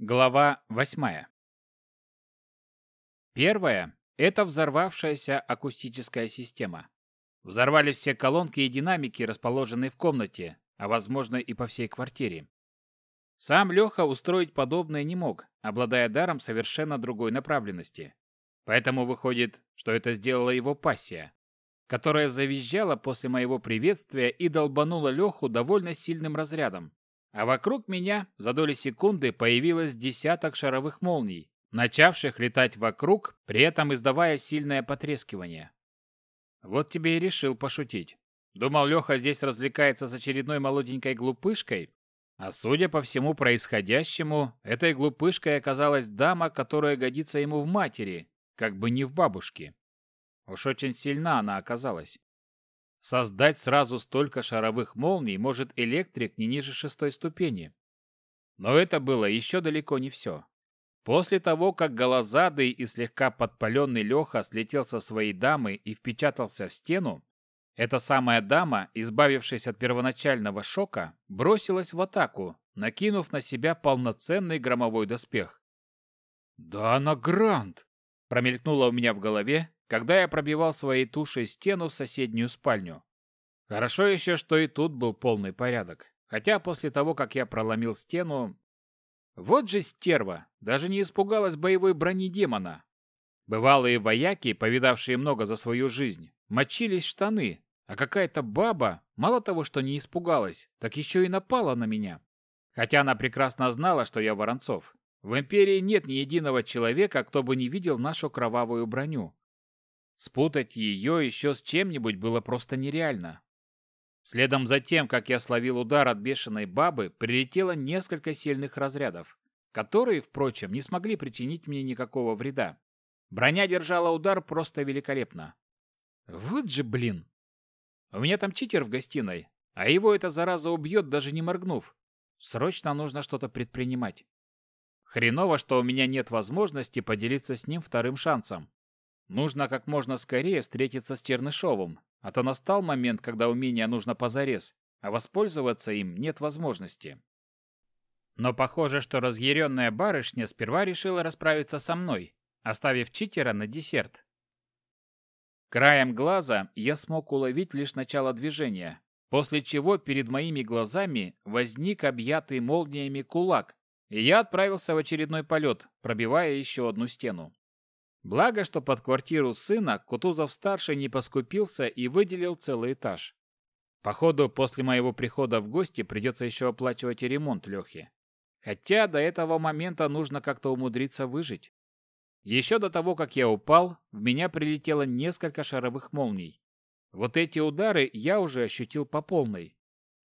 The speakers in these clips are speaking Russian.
Глава восьмая. Первое – это взорвавшаяся акустическая система. Взорвали все колонки и динамики, расположенные в комнате, а возможно и по всей квартире. Сам Леха устроить подобное не мог, обладая даром совершенно другой направленности. Поэтому выходит, что это сделала его пассия, которая завизжала после моего приветствия и долбанула Леху довольно сильным разрядом. А вокруг меня за доли секунды появилось десяток шаровых молний, начавших летать вокруг, при этом издавая сильное потрескивание. Вот тебе и решил пошутить. Думал, Леха здесь развлекается с очередной молоденькой глупышкой, а судя по всему происходящему, этой глупышкой оказалась дама, которая годится ему в матери, как бы не в бабушке. Уж очень сильна она оказалась. Создать сразу столько шаровых молний может электрик не ниже шестой ступени. Но это было еще далеко не все. После того, как голозадый и слегка подпаленный Леха слетел со своей дамы и впечатался в стену, эта самая дама, избавившись от первоначального шока, бросилась в атаку, накинув на себя полноценный громовой доспех. «Да она Грант!» промелькнуло у меня в голове, когда я пробивал своей тушей стену в соседнюю спальню. Хорошо еще, что и тут был полный порядок. Хотя после того, как я проломил стену... Вот же стерва! Даже не испугалась боевой брони демона. Бывалые вояки, повидавшие много за свою жизнь, мочились в штаны, а какая-то баба, мало того, что не испугалась, так еще и напала на меня. Хотя она прекрасно знала, что я Воронцов. В Империи нет ни единого человека, кто бы не видел нашу кровавую броню. Спутать ее еще с чем-нибудь было просто нереально. Следом за тем, как я словил удар от бешеной бабы, прилетело несколько сильных разрядов, которые, впрочем, не смогли причинить мне никакого вреда. Броня держала удар просто великолепно. Вот же блин! У меня там читер в гостиной, а его эта зараза убьет, даже не моргнув. Срочно нужно что-то предпринимать. Хреново, что у меня нет возможности поделиться с ним вторым шансом. Нужно как можно скорее встретиться с Чернышовым, а то настал момент, когда умения нужно позарез, а воспользоваться им нет возможности. Но похоже, что разъяренная барышня сперва решила расправиться со мной, оставив читера на десерт. Краем глаза я смог уловить лишь начало движения, после чего перед моими глазами возник объятый молниями кулак, и я отправился в очередной полет, пробивая еще одну стену. Благо, что под квартиру сына Кутузов-старший не поскупился и выделил целый этаж. Походу, после моего прихода в гости придется еще оплачивать и ремонт Лехи. Хотя до этого момента нужно как-то умудриться выжить. Еще до того, как я упал, в меня прилетело несколько шаровых молний. Вот эти удары я уже ощутил по полной.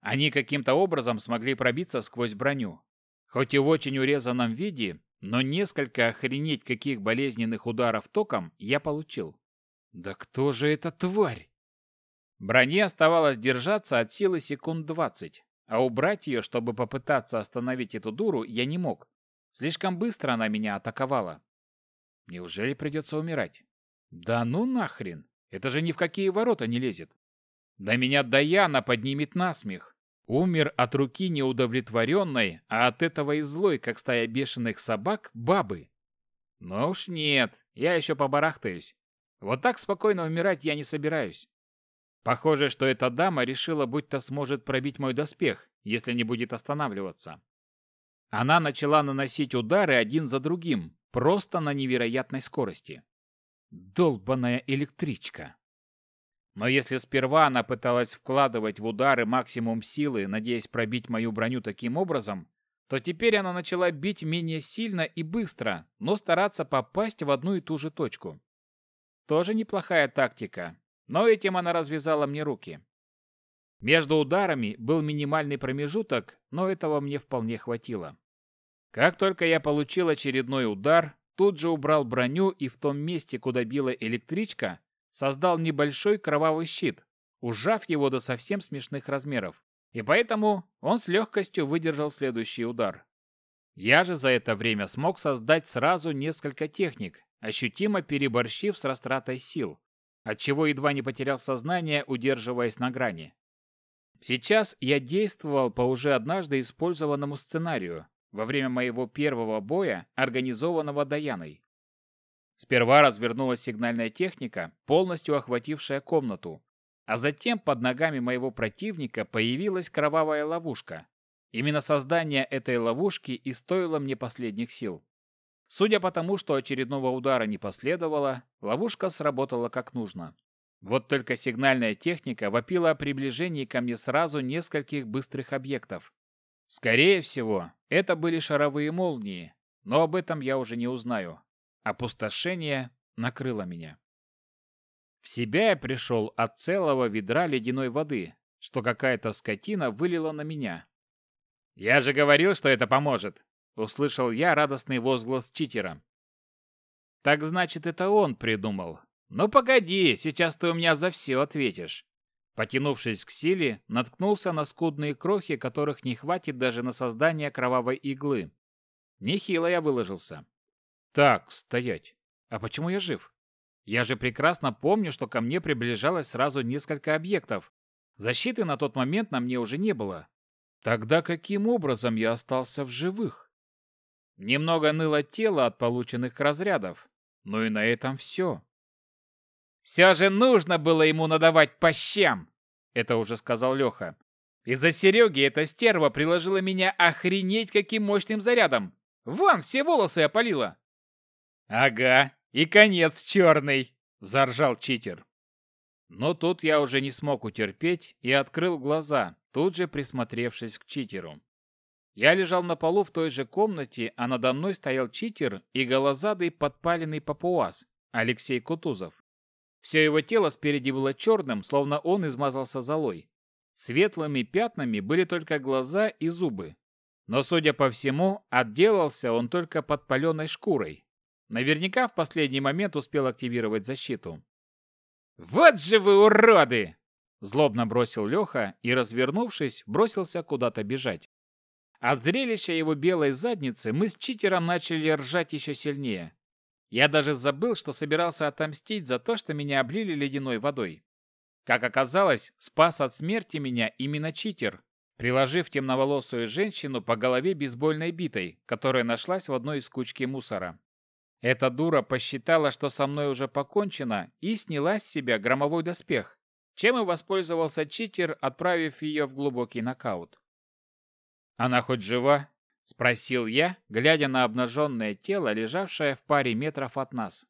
Они каким-то образом смогли пробиться сквозь броню. Хоть и в очень урезанном виде, но несколько охренеть каких болезненных ударов током я получил. Да кто же эта тварь? Броне оставалось держаться от силы секунд двадцать, а убрать ее, чтобы попытаться остановить эту дуру, я не мог. Слишком быстро она меня атаковала. Неужели придется умирать? Да ну нахрен! Это же ни в какие ворота не лезет. Да меня Даяна поднимет насмех. Умер от руки неудовлетворенной, а от этого и злой, как стая бешеных собак, бабы. Но уж нет, я еще побарахтаюсь. Вот так спокойно умирать я не собираюсь. Похоже, что эта дама решила, будто сможет пробить мой доспех, если не будет останавливаться. Она начала наносить удары один за другим, просто на невероятной скорости. Долбаная электричка. Но если сперва она пыталась вкладывать в удары максимум силы, надеясь пробить мою броню таким образом, то теперь она начала бить менее сильно и быстро, но стараться попасть в одну и ту же точку. Тоже неплохая тактика, но этим она развязала мне руки. Между ударами был минимальный промежуток, но этого мне вполне хватило. Как только я получил очередной удар, тут же убрал броню и в том месте, куда била электричка, создал небольшой кровавый щит, ужав его до совсем смешных размеров, и поэтому он с легкостью выдержал следующий удар. Я же за это время смог создать сразу несколько техник, ощутимо переборщив с растратой сил, отчего едва не потерял сознание, удерживаясь на грани. Сейчас я действовал по уже однажды использованному сценарию, во время моего первого боя, организованного Даяной. Сперва развернулась сигнальная техника, полностью охватившая комнату, а затем под ногами моего противника появилась кровавая ловушка. Именно создание этой ловушки и стоило мне последних сил. Судя по тому, что очередного удара не последовало, ловушка сработала как нужно. Вот только сигнальная техника вопила о приближении ко мне сразу нескольких быстрых объектов. Скорее всего, это были шаровые молнии, но об этом я уже не узнаю. Опустошение накрыло меня. В себя я пришел от целого ведра ледяной воды, что какая-то скотина вылила на меня. «Я же говорил, что это поможет!» — услышал я радостный возглас читера. «Так значит, это он придумал. Ну погоди, сейчас ты у меня за все ответишь». Потянувшись к силе, наткнулся на скудные крохи, которых не хватит даже на создание кровавой иглы. Нехило я выложился. Так, стоять. А почему я жив? Я же прекрасно помню, что ко мне приближалось сразу несколько объектов. Защиты на тот момент на мне уже не было. Тогда каким образом я остался в живых? Немного ныло тело от полученных разрядов, но и на этом все. «Все же нужно было ему надавать по щам!» Это уже сказал Леха. «Из-за Сереги эта стерва приложила меня охренеть каким мощным зарядом! Вон, все волосы опалила!» «Ага, и конец черный!» – заржал читер. Но тут я уже не смог утерпеть и открыл глаза, тут же присмотревшись к читеру. Я лежал на полу в той же комнате, а надо мной стоял читер и голозадый подпаленный папуас Алексей Кутузов. Все его тело спереди было черным, словно он измазался золой. Светлыми пятнами были только глаза и зубы. Но, судя по всему, отделался он только подпаленной шкурой. Наверняка в последний момент успел активировать защиту. «Вот же вы уроды!» Злобно бросил Леха и, развернувшись, бросился куда-то бежать. От зрелища его белой задницы мы с читером начали ржать еще сильнее. Я даже забыл, что собирался отомстить за то, что меня облили ледяной водой. Как оказалось, спас от смерти меня именно читер, приложив темноволосую женщину по голове бейсбольной битой, которая нашлась в одной из кучки мусора. Эта дура посчитала, что со мной уже покончено, и сняла с себя громовой доспех, чем и воспользовался читер, отправив ее в глубокий нокаут. «Она хоть жива?» — спросил я, глядя на обнаженное тело, лежавшее в паре метров от нас.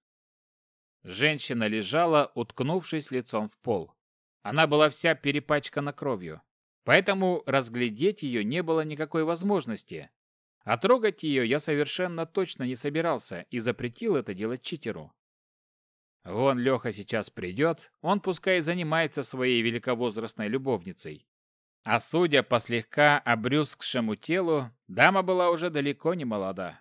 Женщина лежала, уткнувшись лицом в пол. Она была вся перепачкана кровью, поэтому разглядеть ее не было никакой возможности. А трогать ее я совершенно точно не собирался и запретил это делать читеру. Вон Леха сейчас придет, он пускай занимается своей великовозрастной любовницей. А судя по слегка обрюзгшему телу, дама была уже далеко не молода.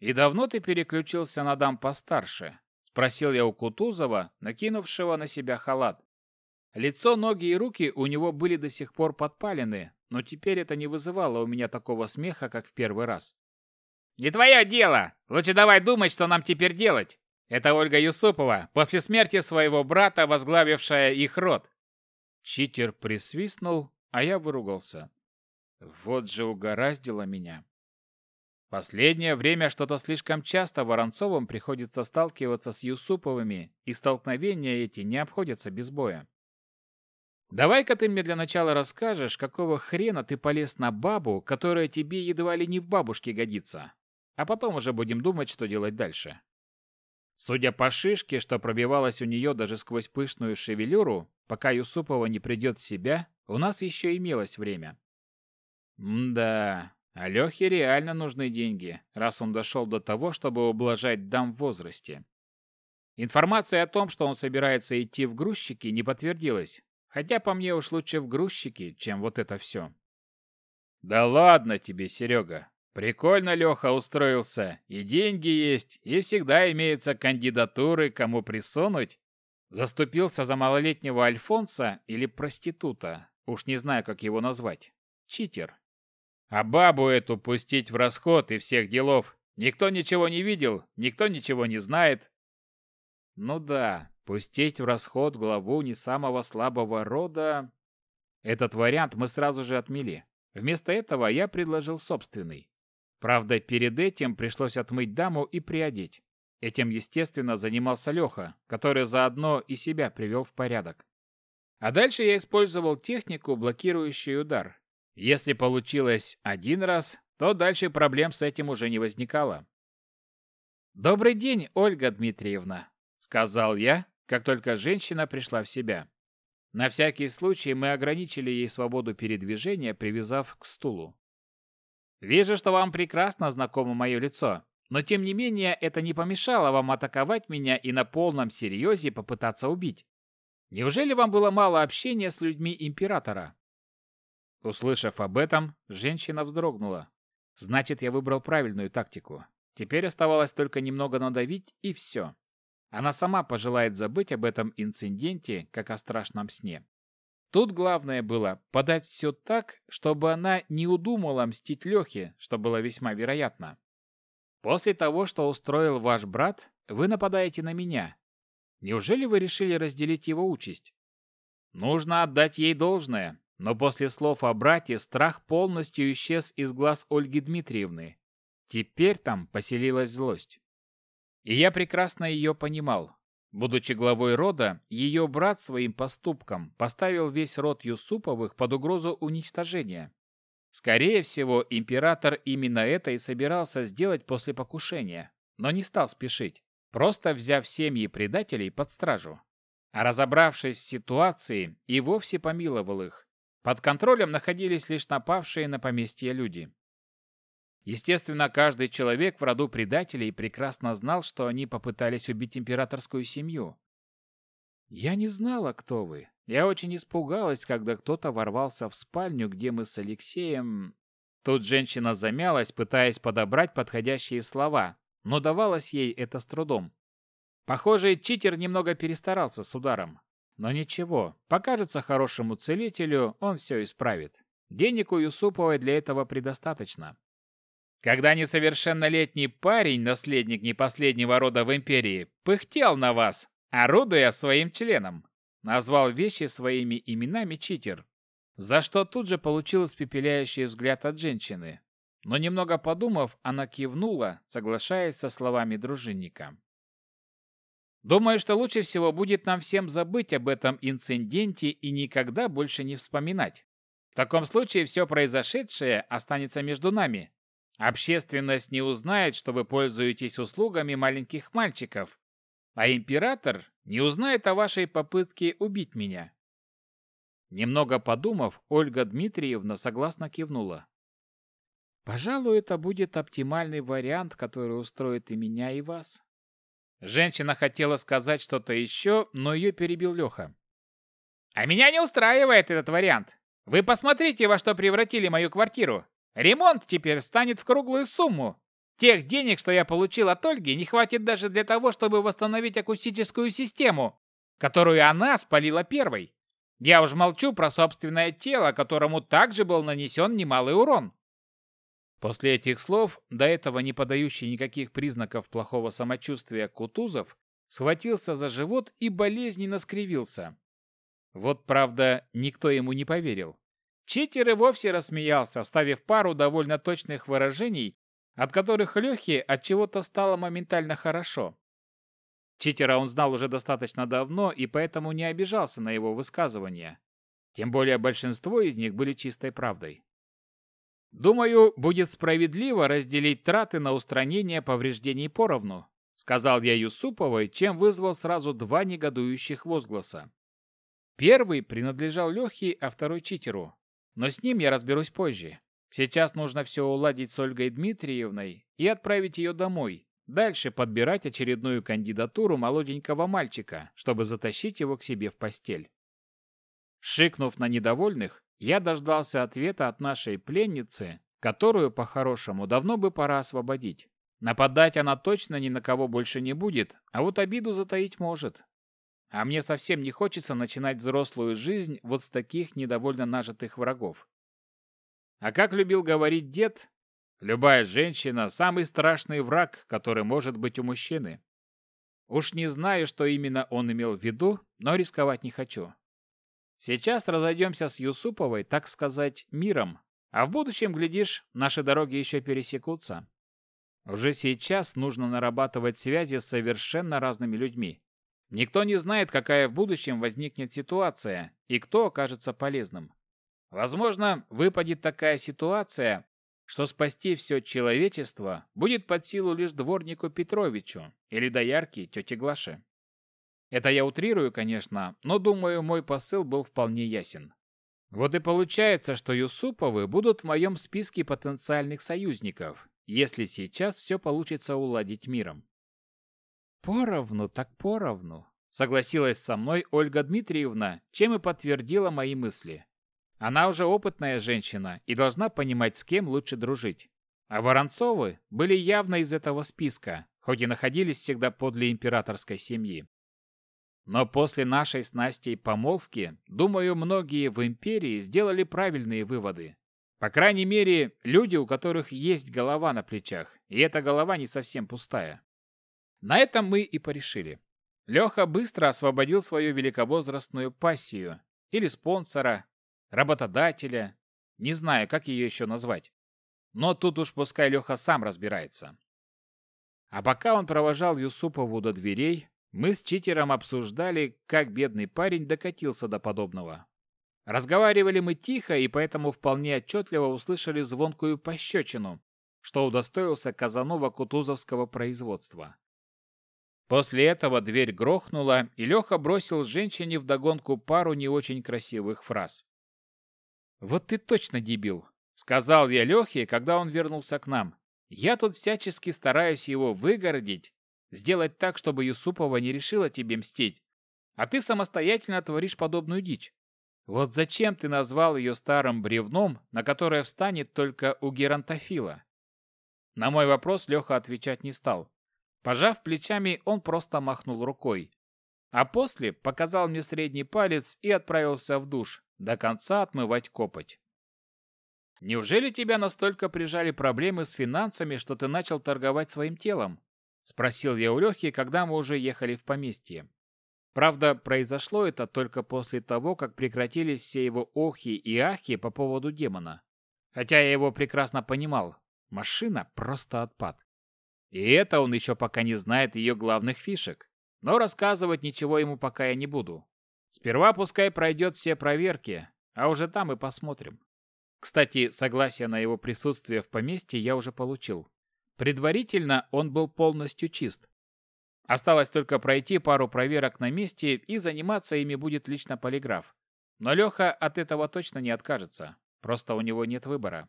«И давно ты переключился на дам постарше?» — спросил я у Кутузова, накинувшего на себя халат. Лицо, ноги и руки у него были до сих пор подпалены, но теперь это не вызывало у меня такого смеха, как в первый раз. «Не твое дело! Лучше давай думать, что нам теперь делать!» Это Ольга Юсупова, после смерти своего брата, возглавившая их род. Читер присвистнул, а я выругался. Вот же угораздило меня. Последнее время что-то слишком часто Воронцовым приходится сталкиваться с Юсуповыми, и столкновения эти не обходятся без боя. Давай-ка ты мне для начала расскажешь, какого хрена ты полез на бабу, которая тебе едва ли не в бабушке годится. А потом уже будем думать, что делать дальше. Судя по шишке, что пробивалась у нее даже сквозь пышную шевелюру, пока Юсупова не придет в себя, у нас еще имелось время. Мда, Алехе реально нужны деньги, раз он дошел до того, чтобы ублажать дам в возрасте. Информация о том, что он собирается идти в грузчики, не подтвердилась, хотя по мне уж лучше в грузчики, чем вот это все. «Да ладно тебе, Серега, Прикольно Леха устроился, и деньги есть, и всегда имеются кандидатуры, кому присунуть. Заступился за малолетнего Альфонса или проститута, уж не знаю, как его назвать. Читер. А бабу эту пустить в расход и всех делов. Никто ничего не видел, никто ничего не знает. Ну да, пустить в расход главу не самого слабого рода... Этот вариант мы сразу же отмели. Вместо этого я предложил собственный. Правда, перед этим пришлось отмыть даму и приодеть. Этим, естественно, занимался Леха, который заодно и себя привел в порядок. А дальше я использовал технику, блокирующую удар. Если получилось один раз, то дальше проблем с этим уже не возникало. «Добрый день, Ольга Дмитриевна», — сказал я, как только женщина пришла в себя. На всякий случай мы ограничили ей свободу передвижения, привязав к стулу. «Вижу, что вам прекрасно знакомо мое лицо, но тем не менее это не помешало вам атаковать меня и на полном серьезе попытаться убить. Неужели вам было мало общения с людьми Императора?» Услышав об этом, женщина вздрогнула. «Значит, я выбрал правильную тактику. Теперь оставалось только немного надавить, и все. Она сама пожелает забыть об этом инциденте, как о страшном сне. Тут главное было подать все так, чтобы она не удумала мстить Лехе, что было весьма вероятно. После того, что устроил ваш брат, вы нападаете на меня. Неужели вы решили разделить его участь? Нужно отдать ей должное, но после слов о брате страх полностью исчез из глаз Ольги Дмитриевны, Теперь там поселилась злость. И я прекрасно ее понимал. Будучи главой рода, ее брат своим поступком поставил весь род Юсуповых под угрозу уничтожения. Скорее всего, император именно это и собирался сделать после покушения, но не стал спешить, просто взяв семьи предателей под стражу. А разобравшись в ситуации, и вовсе помиловал их. Под контролем находились лишь напавшие на поместье люди. Естественно, каждый человек в роду предателей прекрасно знал, что они попытались убить императорскую семью. Я не знала, кто вы. Я очень испугалась, когда кто-то ворвался в спальню, где мы с Алексеем... Тут женщина замялась, пытаясь подобрать подходящие слова, но давалось ей это с трудом. Похоже, читер немного перестарался с ударом. Но ничего, покажется хорошему целителю, он все исправит. Денег у Юсуповой для этого предостаточно. Когда несовершеннолетний парень, наследник непоследнего рода в империи, пыхтел на вас, орудуя своим членом. Назвал вещи своими именами читер, за что тут же получил испепеляющий взгляд от женщины. Но немного подумав, она кивнула, соглашаясь со словами дружинника. Думаю, что лучше всего будет нам всем забыть об этом инциденте и никогда больше не вспоминать. В таком случае все произошедшее останется между нами, Общественность не узнает, что вы пользуетесь услугами маленьких мальчиков, а император не узнает о вашей попытке убить меня. Немного подумав, Ольга Дмитриевна согласно кивнула. Пожалуй, это будет оптимальный вариант, который устроит и меня, и вас. Женщина хотела сказать что-то еще, но ее перебил Леха. А меня не устраивает этот вариант. Вы посмотрите, во что превратили мою квартиру. Ремонт теперь станет в круглую сумму. Тех денег, что я получил от Ольги, не хватит даже для того, чтобы восстановить акустическую систему, которую она спалила первой. Я уж молчу про собственное тело, которому также был нанесен немалый урон. После этих слов, до этого не подающий никаких признаков плохого самочувствия Кутузов, схватился за живот и болезненно скривился. Вот правда, никто ему не поверил. Читер и вовсе рассмеялся, вставив пару довольно точных выражений, от которых Лехе от чего-то стало моментально хорошо. Читера он знал уже достаточно давно и поэтому не обижался на его высказывания. Тем более большинство из них были чистой правдой. «Думаю, будет справедливо разделить траты на устранение повреждений поровну», сказал я Юсуповой, чем вызвал сразу два негодующих возгласа. Первый принадлежал Лехе, а второй Читеру. Но с ним я разберусь позже. Сейчас нужно все уладить с Ольгой Дмитриевной и отправить ее домой. Дальше подбирать очередную кандидатуру молоденького мальчика, чтобы затащить его к себе в постель. Шикнув на недовольных, я дождался ответа от нашей пленницы, которую, по-хорошему, давно бы пора освободить. Нападать она точно ни на кого больше не будет, а вот обиду затаить может. А мне совсем не хочется начинать взрослую жизнь вот с таких недовольно нажитых врагов. А как любил говорить дед, любая женщина – самый страшный враг, который может быть у мужчины. Уж не знаю, что именно он имел в виду, но рисковать не хочу. Сейчас разойдемся с Юсуповой, так сказать, миром, А в будущем, глядишь, наши дороги еще пересекутся. Уже сейчас нужно нарабатывать связи с совершенно разными людьми. Никто не знает, какая в будущем возникнет ситуация и кто окажется полезным. Возможно, выпадет такая ситуация, что спасти все человечество будет под силу лишь дворнику Петровичу или доярке тете Глаше. Это я утрирую, конечно, но, думаю, мой посыл был вполне ясен. Вот и получается, что Юсуповы будут в моем списке потенциальных союзников, если сейчас все получится уладить миром. Поровну так поровну, согласилась со мной Ольга Дмитриевна, чем и подтвердила мои мысли. Она уже опытная женщина и должна понимать, с кем лучше дружить. А Воронцовы были явно из этого списка, хоть и находились всегда подле императорской семьи. Но после нашей с Настей помолвки, думаю, многие в империи сделали правильные выводы. По крайней мере, люди, у которых есть голова на плечах, и эта голова не совсем пустая. На этом мы и порешили. Леха быстро освободил свою великовозрастную пассию, или спонсора, работодателя, не знаю, как ее еще назвать. Но тут уж пускай Леха сам разбирается. А пока он провожал Юсупову до дверей, мы с читером обсуждали, как бедный парень докатился до подобного. Разговаривали мы тихо, и поэтому вполне отчетливо услышали звонкую пощечину, что удостоился Казанова кутузовского производства. После этого дверь грохнула, и Леха бросил женщине вдогонку пару не очень красивых фраз. «Вот ты точно дебил», — сказал я Лехе, когда он вернулся к нам. «Я тут всячески стараюсь его выгородить, Сделать так, чтобы Юсупова не решила тебе мстить. А ты самостоятельно творишь подобную дичь. Вот зачем ты назвал ее старым бревном, на которое встанет только у геронтофила? На мой вопрос Леха отвечать не стал. Пожав плечами, он просто махнул рукой. А после показал мне средний палец и отправился в душ, до конца отмывать копоть. Неужели тебя настолько прижали проблемы с финансами, что ты начал торговать своим телом? Спросил я у Лехи, когда мы уже ехали в поместье. Правда, произошло это только после того, как прекратились все его охи и ахи по поводу демона. Хотя я его прекрасно понимал. Машина просто отпад. И это он еще пока не знает ее главных фишек. Но рассказывать ничего ему пока я не буду. Сперва пускай пройдет все проверки, а уже там и посмотрим. Кстати, согласие на его присутствие в поместье я уже получил. Предварительно он был полностью чист. Осталось только пройти пару проверок на месте, и заниматься ими будет лично полиграф. Но Леха от этого точно не откажется. Просто у него нет выбора.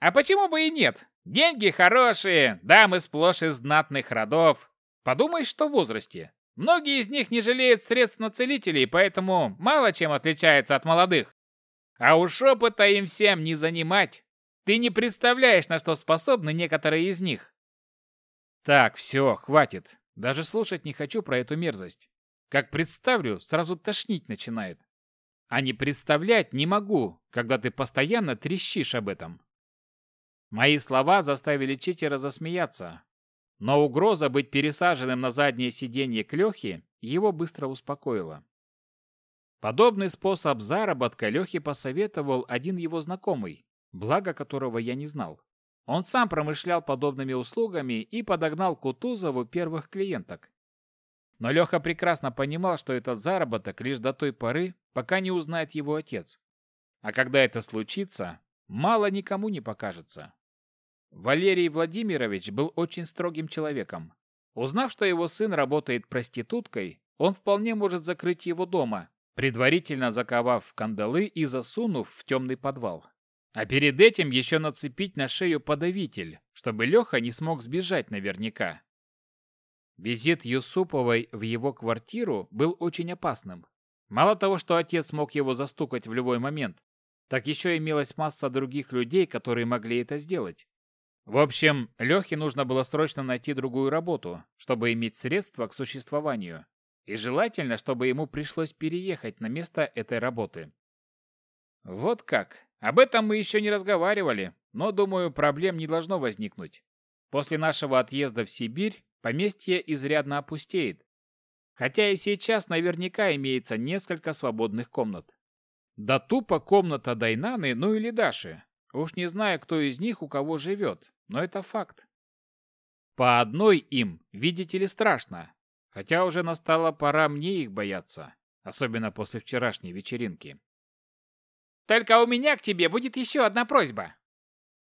«А почему бы и нет? Деньги хорошие, дамы сплошь из знатных родов. Подумай, что в возрасте. Многие из них не жалеют средств на целителей, поэтому мало чем отличаются от молодых. А уж опыта им всем не занимать. Ты не представляешь, на что способны некоторые из них. Так, все, хватит. Даже слушать не хочу про эту мерзость. Как представлю, сразу тошнить начинает. А не представлять не могу, когда ты постоянно трещишь об этом. Мои слова заставили читера засмеяться. Но угроза быть пересаженным на заднее сиденье к Лехе его быстро успокоила. Подобный способ заработка Лехе посоветовал один его знакомый, благо которого я не знал. Он сам промышлял подобными услугами и подогнал Кутузову первых клиенток. Но Леха прекрасно понимал, что этот заработок лишь до той поры, пока не узнает его отец. А когда это случится, мало никому не покажется. Валерий Владимирович был очень строгим человеком. Узнав, что его сын работает проституткой, он вполне может закрыть его дома, предварительно заковав в кандалы и засунув в темный подвал. А перед этим еще нацепить на шею подавитель, чтобы Леха не смог сбежать наверняка. Визит Юсуповой в его квартиру был очень опасным. Мало того, что отец мог его застукать в любой момент, так еще имелась масса других людей, которые могли это сделать. В общем, Лехе нужно было срочно найти другую работу, чтобы иметь средства к существованию. И желательно, чтобы ему пришлось переехать на место этой работы. Вот как. Об этом мы еще не разговаривали, но, думаю, проблем не должно возникнуть. После нашего отъезда в Сибирь поместье изрядно опустеет. Хотя и сейчас наверняка имеется несколько свободных комнат. Да тупо комната Дайнаны, ну или Даши. Уж не знаю, кто из них у кого живет, но это факт. По одной им, видите ли, страшно. Хотя уже настала пора мне их бояться, особенно после вчерашней вечеринки. «Только у меня к тебе будет еще одна просьба»,